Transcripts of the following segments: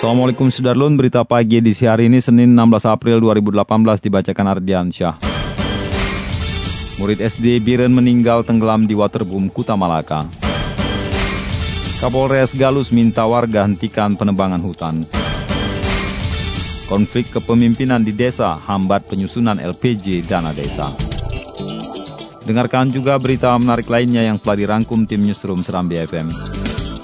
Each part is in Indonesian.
Assalamualaikum Sudarlun, berita pagi di hari ini Senin 16 April 2018 dibacakan Ardian Syah. Murid SD Biren meninggal tenggelam di waterboom Kuta Malaka. Kapolres Galus minta warga hentikan penebangan hutan. Konflik kepemimpinan di desa hambat penyusunan LPG dana desa. Dengarkan juga berita menarik lainnya yang telah dirangkum tim Newsroom Serambi FM.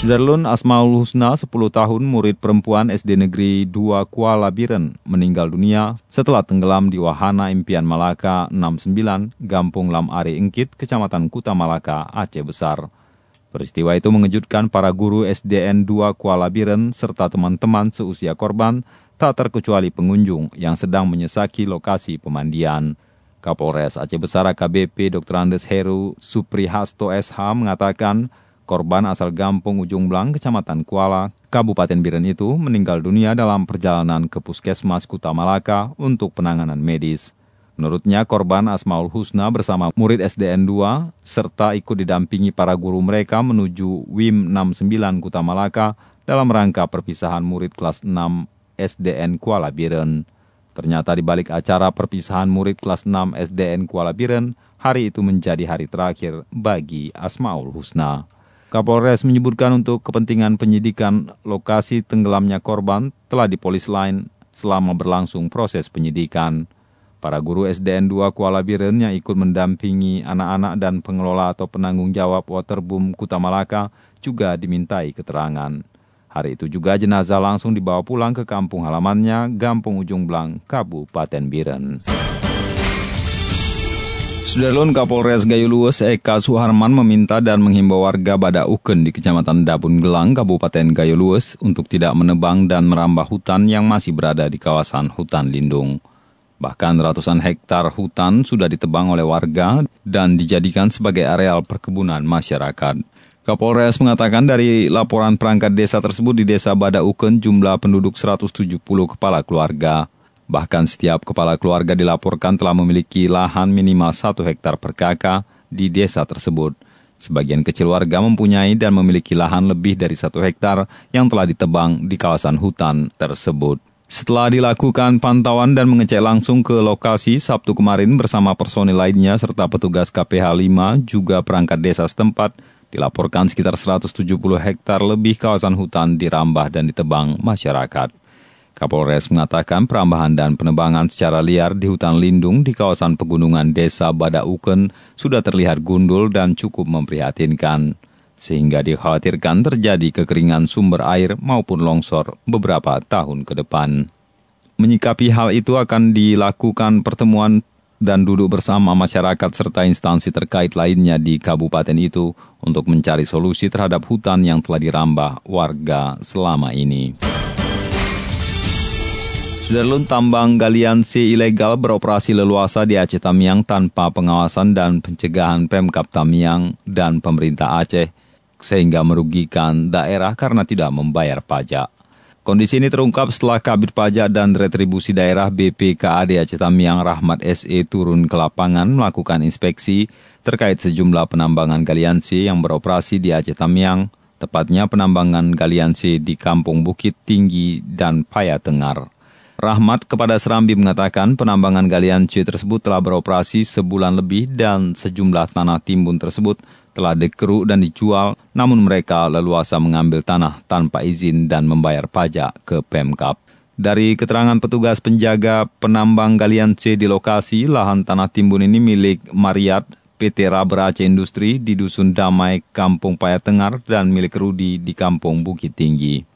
Sudarlun Asmaul Husna, 10 tahun, murid perempuan SD Negeri 2 Kuala Biren, meninggal dunia setelah tenggelam di Wahana Impian Malaka 69, Gampung Lam Ari Engkit, Kecamatan Kuta Malaka, Aceh Besar. Peristiwa itu mengejutkan para guru SDN 2 Kuala Biren serta teman-teman seusia korban, tak terkecuali pengunjung yang sedang menyesaki lokasi pemandian. Kapolres Aceh Besar AKBP Dr. Andes Heru Suprihasto SH mengatakan, Korban asal Gampung Ujung Blang, Kecamatan Kuala, Kabupaten Biren itu meninggal dunia dalam perjalanan ke Puskesmas Kuta Malaka untuk penanganan medis. Menurutnya, korban Asmaul Husna bersama murid SDN 2 serta ikut didampingi para guru mereka menuju WIM 69 Kuta Malaka dalam rangka perpisahan murid kelas 6 SDN Kuala Biren. Ternyata di balik acara perpisahan murid kelas 6 SDN Kuala Biren, hari itu menjadi hari terakhir bagi Asmaul Husna. Kapolres menyebutkan untuk kepentingan penyidikan lokasi tenggelamnya korban telah dipolis lain selama berlangsung proses penyidikan. Para guru SDN 2 Kuala Biren yang ikut mendampingi anak-anak dan pengelola atau penanggung jawab waterboom Kuta Malaka juga dimintai keterangan. Hari itu juga jenazah langsung dibawa pulang ke kampung halamannya, Gampung Ujung Blang, Kabupaten Biren. Sudarlun Kapolres Gayo Luwes Eka Suharman meminta dan menghimbau warga Bada Uken di Kecamatan Dabun Gelang, Kabupaten Gayo Luwes untuk tidak menebang dan merambah hutan yang masih berada di kawasan hutan lindung. Bahkan ratusan hektar hutan sudah ditebang oleh warga dan dijadikan sebagai areal perkebunan masyarakat. Kapolres mengatakan dari laporan perangkat desa tersebut di desa Bada Uken jumlah penduduk 170 kepala keluarga. Bahkan setiap kepala keluarga dilaporkan telah memiliki lahan minimal 1 hektar per kakak di desa tersebut. Sebagian kecil warga mempunyai dan memiliki lahan lebih dari 1 hektar yang telah ditebang di kawasan hutan tersebut. Setelah dilakukan pantauan dan mengecek langsung ke lokasi Sabtu kemarin bersama personil lainnya serta petugas KPH 5 juga perangkat desa setempat, dilaporkan sekitar 170 hektar lebih kawasan hutan dirambah dan ditebang masyarakat. Kapolres mengatakan perambahan dan penebangan secara liar di hutan lindung di kawasan pegunungan desa Badauken sudah terlihat gundul dan cukup memprihatinkan, sehingga dikhawatirkan terjadi kekeringan sumber air maupun longsor beberapa tahun ke depan. Menyikapi hal itu akan dilakukan pertemuan dan duduk bersama masyarakat serta instansi terkait lainnya di kabupaten itu untuk mencari solusi terhadap hutan yang telah dirambah warga selama ini. Sudarlun tambang galian C ilegal beroperasi leluasa di Aceh Tamiang tanpa pengawasan dan pencegahan Pemkap Tamiang dan pemerintah Aceh, sehingga merugikan daerah karena tidak membayar pajak. Kondisi ini terungkap setelah Kabit Pajak dan Retribusi Daerah BPKAD Aceh Tamiang Rahmat SE turun ke lapangan melakukan inspeksi terkait sejumlah penambangan galian C yang beroperasi di Aceh Tamiang, tepatnya penambangan galian C di Kampung Bukit Tinggi dan Paya Tengar. Rahmat kepada Serambi mengatakan penambangan galian C tersebut telah beroperasi sebulan lebih dan sejumlah tanah timbun tersebut telah dikeruk dan dijual, namun mereka leluasa mengambil tanah tanpa izin dan membayar pajak ke Pemkap. Dari keterangan petugas penjaga penambang galian C di lokasi, lahan tanah timbun ini milik Mariat, PT Aceh Industri di Dusun Damai, Kampung Payatengar, dan milik Rudi di Kampung Bukit Tinggi.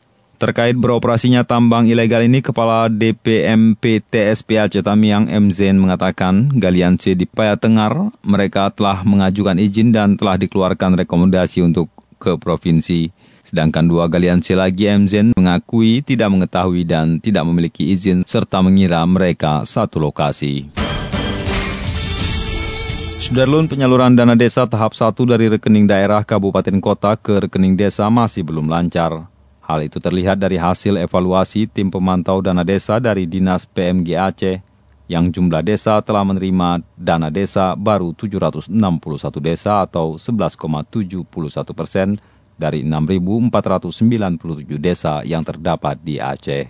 Terkait beroperasinya tambang ilegal ini, Kepala DPMP TSP Aceh Tamiang M. Zen mengatakan galian C di Payatengar, mereka telah mengajukan izin dan telah dikeluarkan rekomendasi untuk ke provinsi. Sedangkan dua galian C lagi MZen mengakui tidak mengetahui dan tidak memiliki izin serta mengira mereka satu lokasi. Sudarlun penyaluran dana desa tahap 1 dari rekening daerah kabupaten kota ke rekening desa masih belum lancar. Hal itu terlihat dari hasil evaluasi tim pemantau dana desa dari Dinas PMG Aceh yang jumlah desa telah menerima dana desa baru 761 desa atau 11,71 persen dari 6.497 desa yang terdapat di Aceh.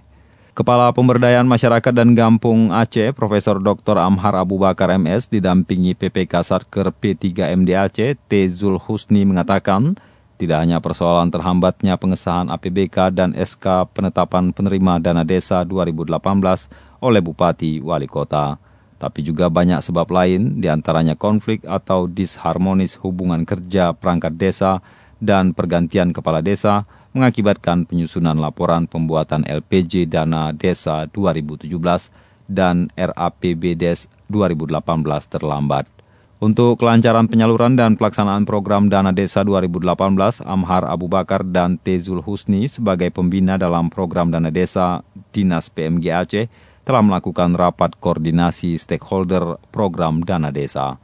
Kepala Pemberdayaan Masyarakat dan Gampung Aceh, Profesor Dr. Amhar Abu Bakar MS, didampingi PPK Satker P3MD Aceh, T. Zul Husni mengatakan, tidak hanya persoalan terhambatnya pengesahan APBK dan SK penetapan penerima dana desa 2018 oleh Bupati Wali Kota, tapi juga banyak sebab lain, di antaranya konflik atau disharmonis hubungan kerja perangkat desa dan pergantian kepala desa mengakibatkan penyusunan laporan pembuatan LPJ Dana Desa 2017 dan RAPBDes 2018 terlambat. Untuk kelancaran penyaluran dan pelaksanaan program Dana Desa 2018, Amhar Abu Bakar dan Tezul Husni sebagai pembina dalam program Dana Desa Dinas PMG Aceh telah melakukan rapat koordinasi stakeholder program Dana Desa.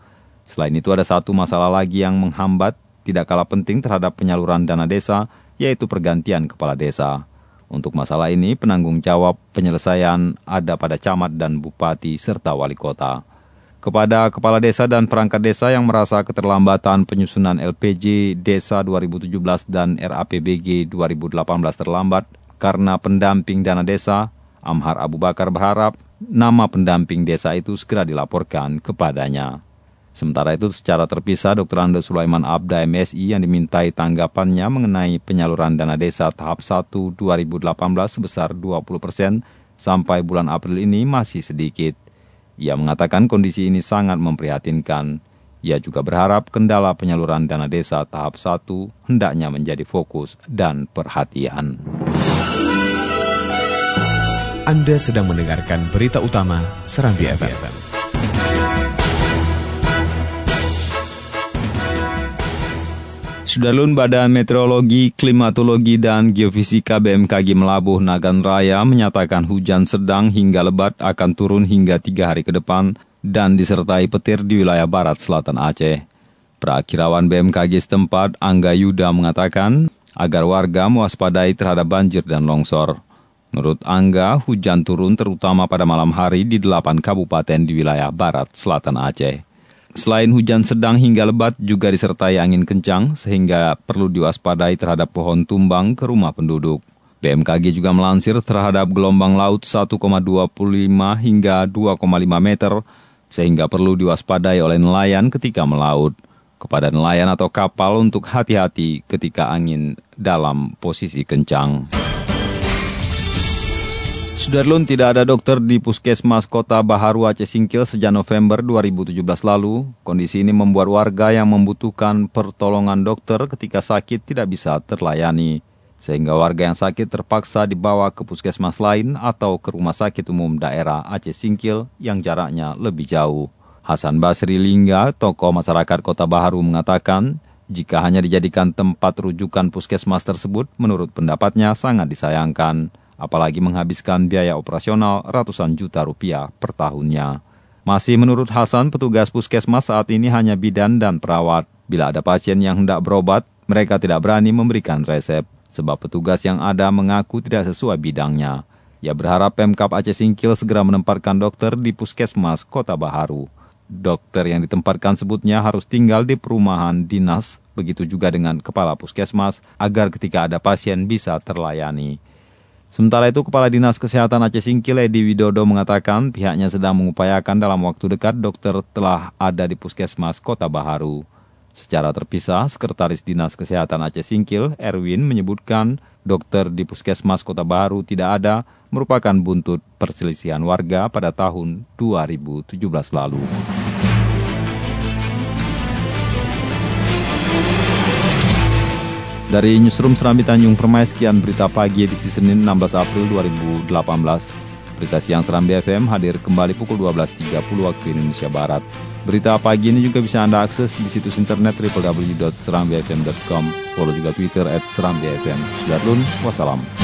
Selain itu ada satu masalah lagi yang menghambat tidak kalah penting terhadap penyaluran dana desa, yaitu pergantian kepala desa. Untuk masalah ini, penanggung jawab penyelesaian ada pada camat dan bupati serta wali kota. Kepada kepala desa dan perangkat desa yang merasa keterlambatan penyusunan LPJ Desa 2017 dan RAPBG 2018 terlambat karena pendamping dana desa, Amhar Abu Bakar berharap nama pendamping desa itu segera dilaporkan kepadanya. Sementara itu secara terpisah Dr. Andes Sulaiman Abda MSI yang dimintai tanggapannya mengenai penyaluran dana desa tahap 1 2018 sebesar 20 persen sampai bulan April ini masih sedikit. Ia mengatakan kondisi ini sangat memprihatinkan. Ia juga berharap kendala penyaluran dana desa tahap 1 hendaknya menjadi fokus dan perhatian. Anda sedang mendengarkan berita utama Serambi FM. Sudarlun Badan Meteorologi, Klimatologi, dan Geofisika BMKG Melabuh Nagan Raya menyatakan hujan sedang hingga lebat akan turun hingga tiga hari ke depan dan disertai petir di wilayah barat selatan Aceh. Perakirawan BMKG setempat, Angga Yuda mengatakan agar warga mewaspadai terhadap banjir dan longsor. Menurut Angga, hujan turun terutama pada malam hari di delapan kabupaten di wilayah barat selatan Aceh. Selain hujan sedang hingga lebat juga disertai angin kencang sehingga perlu diwaspadai terhadap pohon tumbang ke rumah penduduk. BMKG juga melansir terhadap gelombang laut 1,25 hingga 2,5 meter sehingga perlu diwaspadai oleh nelayan ketika melaut. Kepada nelayan atau kapal untuk hati-hati ketika angin dalam posisi kencang. Sudarlun tidak ada dokter di Puskesmas Kota Baharu Aceh Singkil sejak November 2017 lalu. Kondisi ini membuat warga yang membutuhkan pertolongan dokter ketika sakit tidak bisa terlayani. Sehingga warga yang sakit terpaksa dibawa ke puskesmas lain atau ke rumah sakit umum daerah Aceh Singkil yang jaraknya lebih jauh. Hasan Basri Lingga, tokoh masyarakat Kota Baharu mengatakan, jika hanya dijadikan tempat rujukan puskesmas tersebut, menurut pendapatnya sangat disayangkan apalagi menghabiskan biaya operasional ratusan juta rupiah per tahunnya. Masih menurut Hasan, petugas puskesmas saat ini hanya bidan dan perawat. Bila ada pasien yang hendak berobat, mereka tidak berani memberikan resep, sebab petugas yang ada mengaku tidak sesuai bidangnya. Ia berharap Pemkap Aceh Singkil segera menempatkan dokter di puskesmas Kota Baharu. Dokter yang ditempatkan sebutnya harus tinggal di perumahan dinas, begitu juga dengan kepala puskesmas, agar ketika ada pasien bisa terlayani. Sementara itu, Kepala Dinas Kesehatan Aceh Singkil Edi Widodo mengatakan pihaknya sedang mengupayakan dalam waktu dekat dokter telah ada di Puskesmas Kota Baharu. Secara terpisah, Sekretaris Dinas Kesehatan Aceh Singkil, Erwin, menyebutkan dokter di Puskesmas Kota Baharu tidak ada, merupakan buntut perselisihan warga pada tahun 2017 lalu. Dari Newsroom Serambi Tanjung Permai, sekian berita pagi edisi Senin 16 April 2018. Berita siang Serambi FM hadir kembali pukul 12.30 waktu Indonesia Barat. Berita pagi ini juga bisa Anda akses di situs internet www.serambifm.com. Follow juga Twitter at Serambi FM. Sudarlun, wassalam.